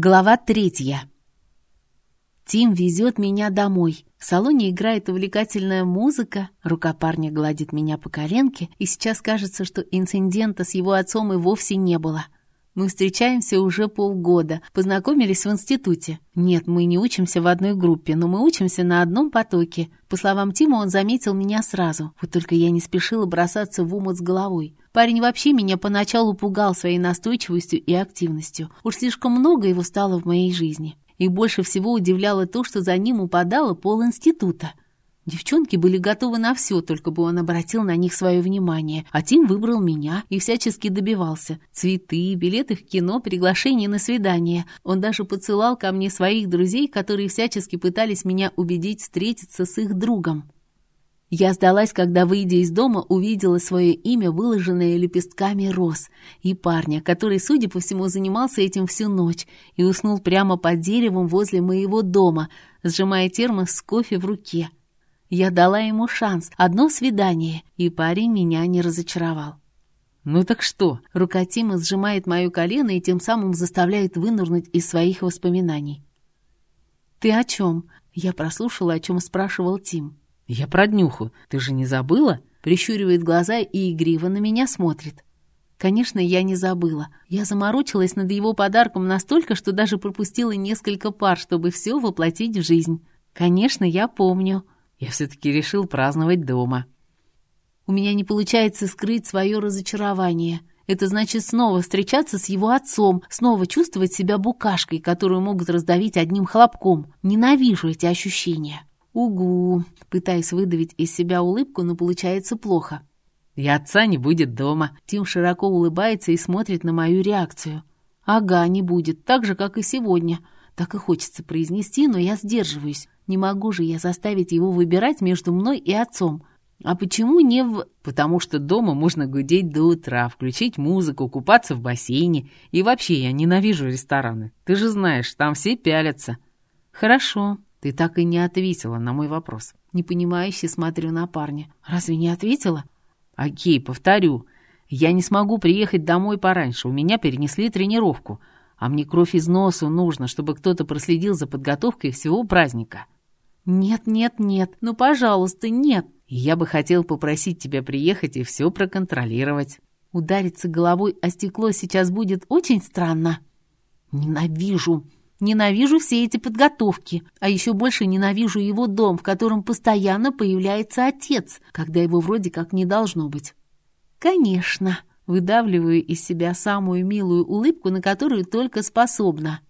Глава третья. Тим везет меня домой. В салоне играет увлекательная музыка, рука парня гладит меня по коленке, и сейчас кажется, что инцидента с его отцом и вовсе не было. Мы встречаемся уже полгода, познакомились в институте. Нет, мы не учимся в одной группе, но мы учимся на одном потоке. По словам Тима, он заметил меня сразу. Вот только я не спешила бросаться в умот с головой. Парень вообще меня поначалу пугал своей настойчивостью и активностью. Уж слишком много его стало в моей жизни. И больше всего удивляло то, что за ним упадало пол института. Девчонки были готовы на все, только бы он обратил на них свое внимание. А Тим выбрал меня и всячески добивался. Цветы, билеты в кино, приглашения на свидание. Он даже поцелал ко мне своих друзей, которые всячески пытались меня убедить встретиться с их другом. Я сдалась, когда, выйдя из дома, увидела свое имя, выложенное лепестками роз, и парня, который, судя по всему, занимался этим всю ночь и уснул прямо под деревом возле моего дома, сжимая термос с кофе в руке. Я дала ему шанс, одно свидание, и парень меня не разочаровал. «Ну так что?» Рука Тима сжимает мое колено и тем самым заставляет вынырнуть из своих воспоминаний. «Ты о чем?» Я прослушала, о чем спрашивал Тим. «Я про днюху. Ты же не забыла?» Прищуривает глаза и игриво на меня смотрит. Конечно, я не забыла. Я заморочилась над его подарком настолько, что даже пропустила несколько пар, чтобы все воплотить в жизнь. Конечно, я помню. Я все-таки решил праздновать дома. У меня не получается скрыть свое разочарование. Это значит снова встречаться с его отцом, снова чувствовать себя букашкой, которую могут раздавить одним хлопком. Ненавижу эти ощущения. Угу, пытаясь выдавить из себя улыбку, но получается плохо. И отца не будет дома. Тим широко улыбается и смотрит на мою реакцию. Ага, не будет, так же, как и сегодня. Так и хочется произнести, но я сдерживаюсь. Не могу же я заставить его выбирать между мной и отцом. А почему не в... Потому что дома можно гудеть до утра, включить музыку, купаться в бассейне. И вообще я ненавижу рестораны. Ты же знаешь, там все пялятся. Хорошо. Ты так и не ответила на мой вопрос. Непонимающе смотрю на парня. Разве не ответила? Окей, повторю. Я не смогу приехать домой пораньше. У меня перенесли тренировку. А мне кровь из носу нужно, чтобы кто-то проследил за подготовкой всего праздника. «Нет, нет, нет, ну, пожалуйста, нет!» «Я бы хотел попросить тебя приехать и все проконтролировать». «Удариться головой о стекло сейчас будет очень странно». «Ненавижу!» Ненавижу все эти подготовки, а еще больше ненавижу его дом, в котором постоянно появляется отец, когда его вроде как не должно быть. Конечно, выдавливаю из себя самую милую улыбку, на которую только способна.